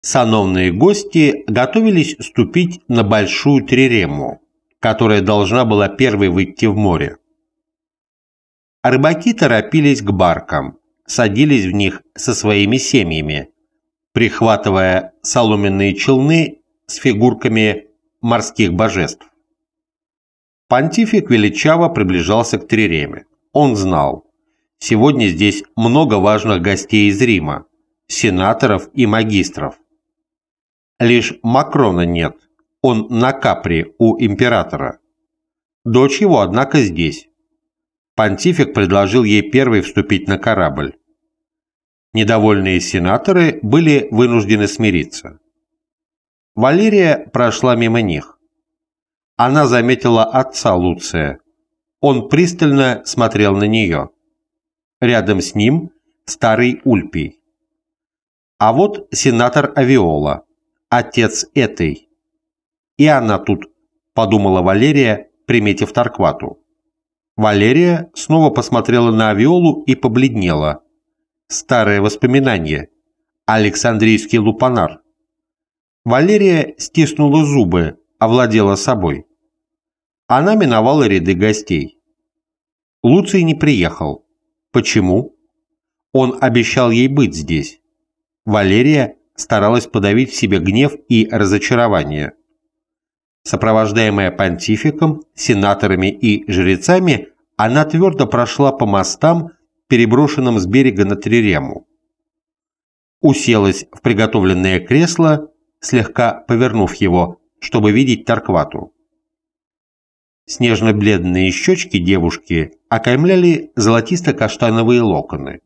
Сановные гости готовились ступить на большую трирему, которая должна была первой выйти в море. Рыбаки торопились к баркам, садились в них со своими семьями, прихватывая соломенные челны с фигурками морских божеств. Понтифик величаво приближался к Триреме. Он знал, сегодня здесь много важных гостей из Рима, сенаторов и магистров. Лишь Макрона нет, он на Капри у императора. Дочь его, однако, здесь. Понтифик предложил ей первой вступить на корабль. Недовольные сенаторы были вынуждены смириться. Валерия прошла мимо них. Она заметила отца Луция. Он пристально смотрел на нее. Рядом с ним старый Ульпий. А вот сенатор Авиола, отец этой. И она тут, подумала Валерия, приметив Тарквату. Валерия снова посмотрела на Авиолу и побледнела. Старое воспоминание. Александрийский лупанар. Валерия стиснула зубы, овладела собой. Она миновала ряды гостей. Луций не приехал. Почему? Он обещал ей быть здесь. Валерия старалась подавить в себе гнев и разочарование. Сопровождаемая понтификом, сенаторами и жрецами, она твердо прошла по мостам, переброшенным с берега на Трирему. Уселась в приготовленное кресло, слегка повернув его, чтобы видеть Тарквату. Снежно-бледные щечки девушки окаймляли золотисто-каштановые локоны.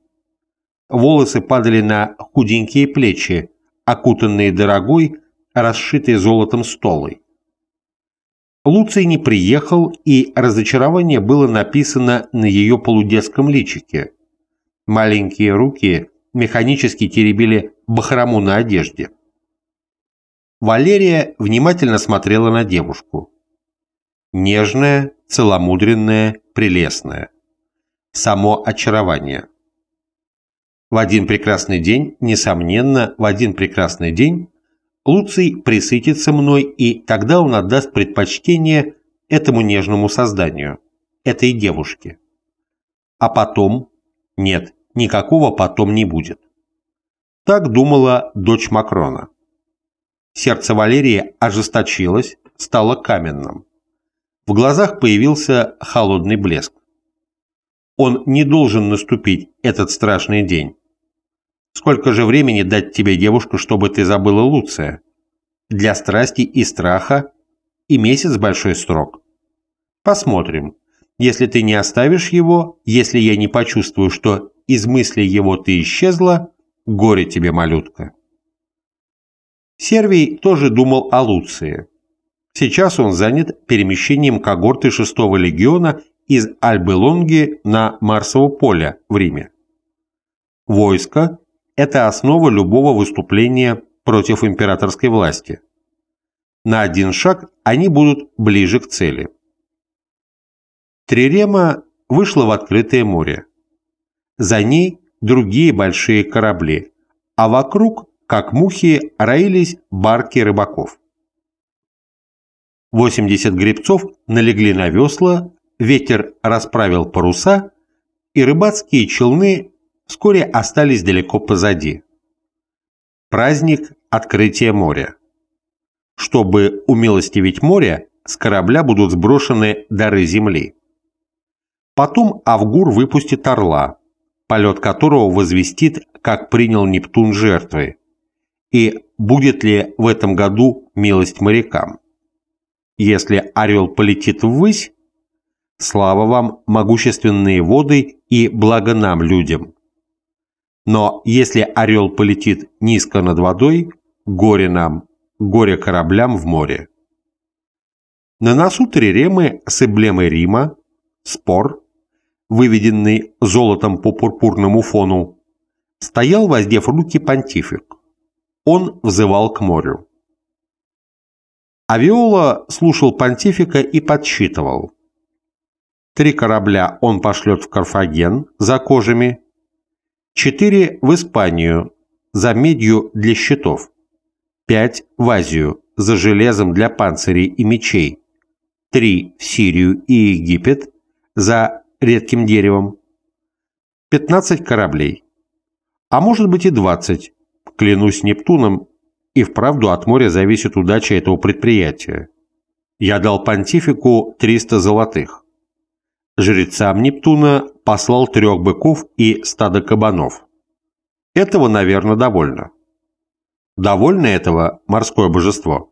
Волосы падали на худенькие плечи, окутанные дорогой, расшитой золотом столой. Луций не приехал, и разочарование было написано на ее полудетском личике. Маленькие руки механически теребили бахрому на одежде. Валерия внимательно смотрела на девушку. Нежная, целомудренная, прелестная. Само очарование. В один прекрасный день, несомненно, в один прекрасный день Луций присытится мной, и тогда он отдаст предпочтение этому нежному созданию, этой девушке. А потом? Нет, никакого потом не будет. Так думала дочь Макрона. Сердце Валерии ожесточилось, стало каменным. В глазах появился холодный блеск. Он не должен наступить, этот страшный день. Сколько же времени дать тебе, девушка, чтобы ты забыла Луция? Для страсти и страха и месяц большой срок. Посмотрим. Если ты не оставишь его, если я не почувствую, что из мысли его ты исчезла, горе тебе, малютка. Сервий тоже думал о Луции. Сейчас он занят перемещением когорты 6-го легиона из Альбы-Лонги на Марсово поле в Риме. Войско – это основа любого выступления против императорской власти. На один шаг они будут ближе к цели. Трирема вышла в открытое море. За ней другие большие корабли, а вокруг, как мухи, роились барки рыбаков. 80 гребцов налегли на весла, ветер расправил паруса, и рыбацкие челны вскоре остались далеко позади. Праздник открытия моря. Чтобы умилостивить море, с корабля будут сброшены дары земли. Потом Авгур выпустит орла, полет которого возвестит, как принял Нептун жертвы, и будет ли в этом году милость морякам. Если орел полетит ввысь, слава вам, могущественные воды, и благо нам, людям. Но если орел полетит низко над водой, горе нам, горе кораблям в море. На носу триремы с эмблемой Рима, спор, выведенный золотом по пурпурному фону, стоял, воздев руки понтифик. Он взывал к морю. Авиола слушал понтифика и подсчитывал. Три корабля он пошлет в Карфаген за кожами, четыре в Испанию за медью для щитов 5 в Азию за железом для панцирей и мечей, 3 в Сирию и Египет за редким деревом, 15 кораблей, а может быть и 20, клянусь Нептуном, и вправду от моря зависит удача этого предприятия. Я дал понтифику 300 золотых. Жрецам Нептуна послал трех быков и стадо кабанов. Этого, наверное, довольно. Довольно этого морское божество.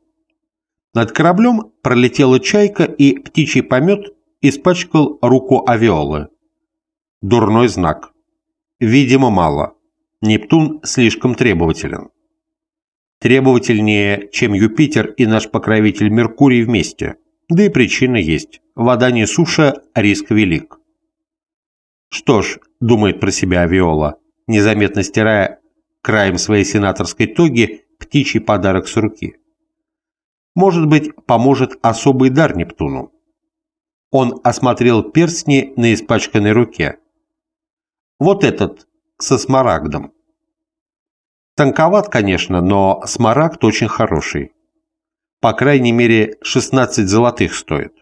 Над кораблем пролетела чайка, и птичий помет испачкал руку авиолы. Дурной знак. Видимо, мало. Нептун слишком требователен требовательнее, чем Юпитер и наш покровитель Меркурий вместе. Да и причина есть. Вода не суша, риск велик. Что ж, думает про себя Авиола, незаметно стирая краем своей сенаторской тоги птичий подарок с руки. Может быть, поможет особый дар Нептуну. Он осмотрел перстни на испачканной руке. Вот этот, со смарагдом. Тонковат, конечно, но смарагд очень хороший. По крайней мере, 16 золотых стоит.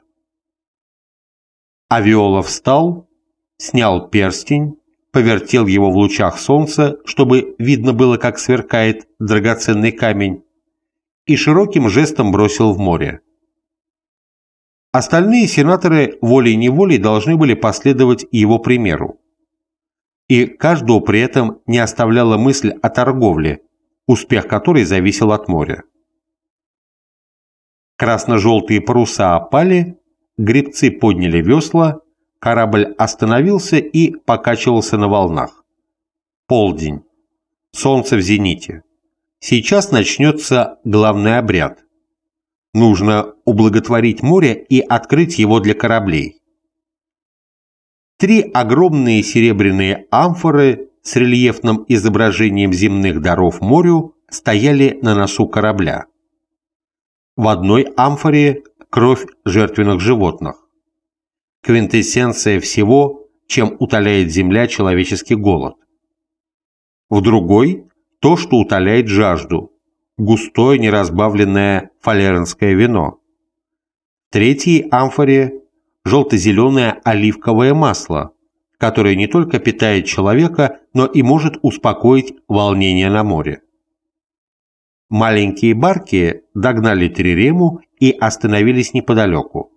Авиола встал, снял перстень, повертел его в лучах солнца, чтобы видно было, как сверкает драгоценный камень, и широким жестом бросил в море. Остальные сенаторы волей-неволей должны были последовать его примеру и каждого при этом не оставляла мысль о торговле, успех которой зависел от моря. Красно-желтые паруса опали, гребцы подняли весла, корабль остановился и покачивался на волнах. Полдень. Солнце в зените. Сейчас начнется главный обряд. Нужно ублаготворить море и открыть его для кораблей. Три огромные серебряные амфоры с рельефным изображением земных даров морю стояли на носу корабля. В одной амфоре кровь жертвенных животных. Квинтэссенция всего, чем утоляет земля человеческий голод. В другой – то, что утоляет жажду, густое неразбавленное фалернское вино. В третьей амфоре желто-зеленое оливковое масло, которое не только питает человека, но и может успокоить волнение на море. Маленькие барки догнали Трирему и остановились неподалеку.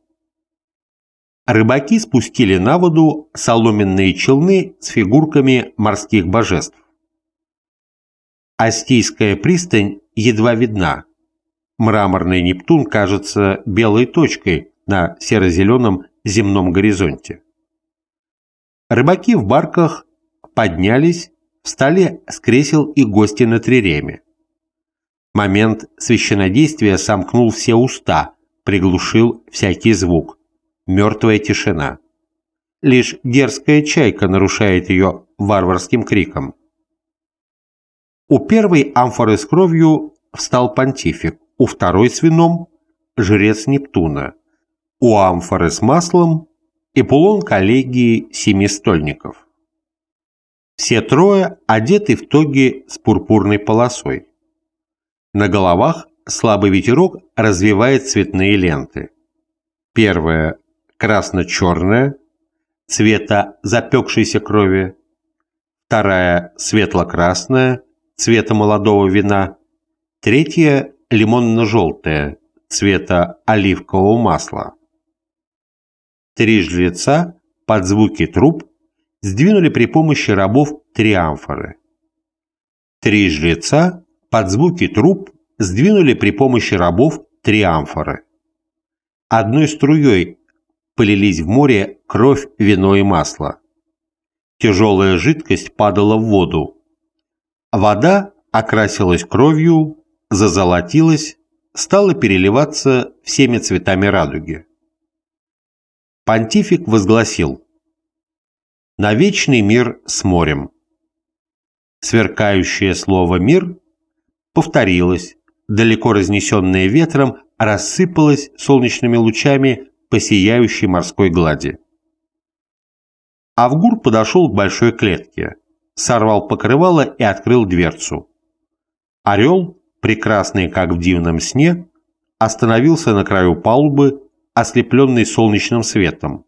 Рыбаки спустили на воду соломенные челны с фигурками морских божеств. Астийская пристань едва видна. Мраморный Нептун кажется белой точкой на серо-зеленом земном горизонте. Рыбаки в барках поднялись, встали с кресел и гости на триреме. Момент священодействия сомкнул все уста, приглушил всякий звук. Мертвая тишина. Лишь дерзкая чайка нарушает ее варварским криком. У первой амфоры с кровью встал понтифик, у второй с вином – жрец Нептуна, у амфоры с маслом и пулон коллегии семи стольников. Все трое одеты в тоги с пурпурной полосой. На головах слабый ветерок развивает цветные ленты. Первая – красно-черная, цвета запекшейся крови. Вторая – светло-красная, цвета молодого вина. Третья – лимонно-желтая, цвета оливкового масла. Три жреца под звуки труб сдвинули при помощи рабов три амфоры. Три жреца под звуки труб сдвинули при помощи рабов три амфоры. Одной струей полились в море кровь, вино и масло. Тяжелая жидкость падала в воду. Вода окрасилась кровью, зазолотилась, стала переливаться всеми цветами радуги понтифик возгласил «На вечный мир с морем». Сверкающее слово «мир» повторилось, далеко разнесенное ветром, рассыпалось солнечными лучами по сияющей морской глади. Авгур подошел к большой клетке, сорвал покрывало и открыл дверцу. Орел, прекрасный как в дивном сне, остановился на краю палубы, ослепленный солнечным светом.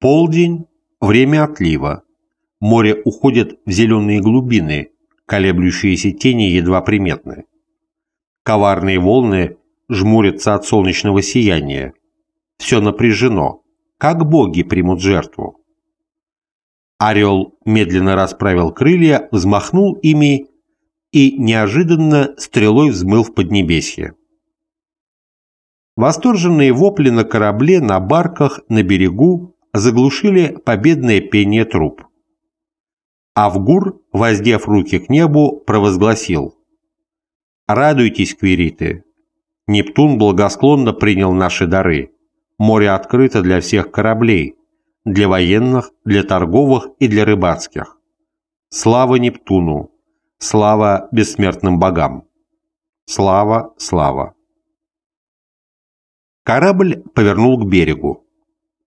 Полдень – время отлива. Море уходит в зеленые глубины, колеблющиеся тени едва приметны. Коварные волны жмурятся от солнечного сияния. Все напряжено. Как боги примут жертву? Орел медленно расправил крылья, взмахнул ими и неожиданно стрелой взмыл в Поднебесье. Восторженные вопли на корабле, на барках, на берегу заглушили победное пение труп. Авгур, воздев руки к небу, провозгласил «Радуйтесь, квириты! Нептун благосклонно принял наши дары. Море открыто для всех кораблей, для военных, для торговых и для рыбацких. Слава Нептуну! Слава бессмертным богам! Слава, слава! Корабль повернул к берегу.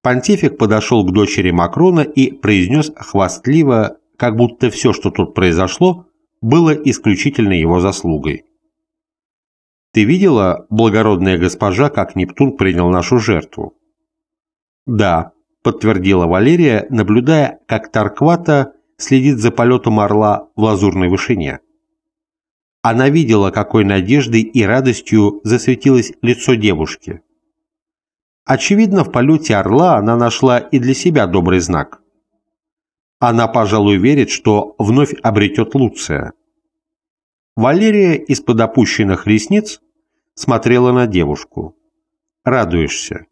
Понтифик подошел к дочери Макрона и произнес хвастливо, как будто все, что тут произошло, было исключительно его заслугой. «Ты видела, благородная госпожа, как Нептун принял нашу жертву?» «Да», — подтвердила Валерия, наблюдая, как Тарквата следит за полетом орла в лазурной вышине. Она видела, какой надеждой и радостью засветилось лицо девушки. Очевидно, в полете орла она нашла и для себя добрый знак. Она, пожалуй, верит, что вновь обретет Луция. Валерия из-под опущенных ресниц смотрела на девушку. «Радуешься?»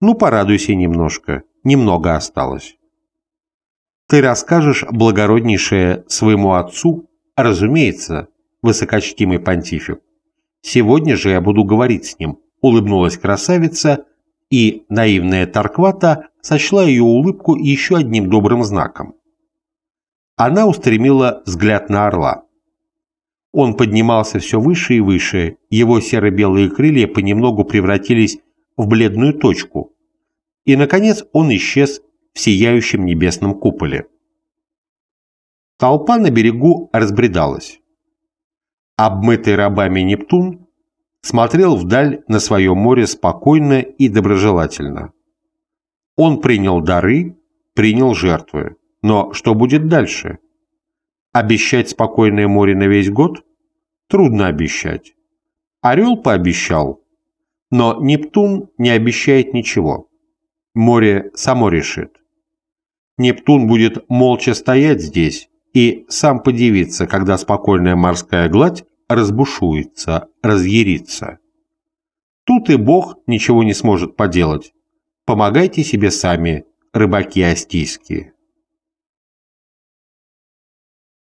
«Ну, порадуйся немножко. Немного осталось». «Ты расскажешь, благороднейшее, своему отцу?» «Разумеется, высокочтимый понтифик. Сегодня же я буду говорить с ним», — улыбнулась красавица, и наивная Тарквата сочла ее улыбку еще одним добрым знаком. Она устремила взгляд на орла. Он поднимался все выше и выше, его серо-белые крылья понемногу превратились в бледную точку, и, наконец, он исчез в сияющем небесном куполе. Толпа на берегу разбредалась. Обмытый рабами Нептун смотрел вдаль на свое море спокойно и доброжелательно. Он принял дары, принял жертвы. Но что будет дальше? Обещать спокойное море на весь год? Трудно обещать. Орел пообещал, но Нептун не обещает ничего. Море само решит. Нептун будет молча стоять здесь и сам подивиться, когда спокойная морская гладь разбушуется, разъярится. Тут и Бог ничего не сможет поделать. Помогайте себе сами, рыбаки астийские.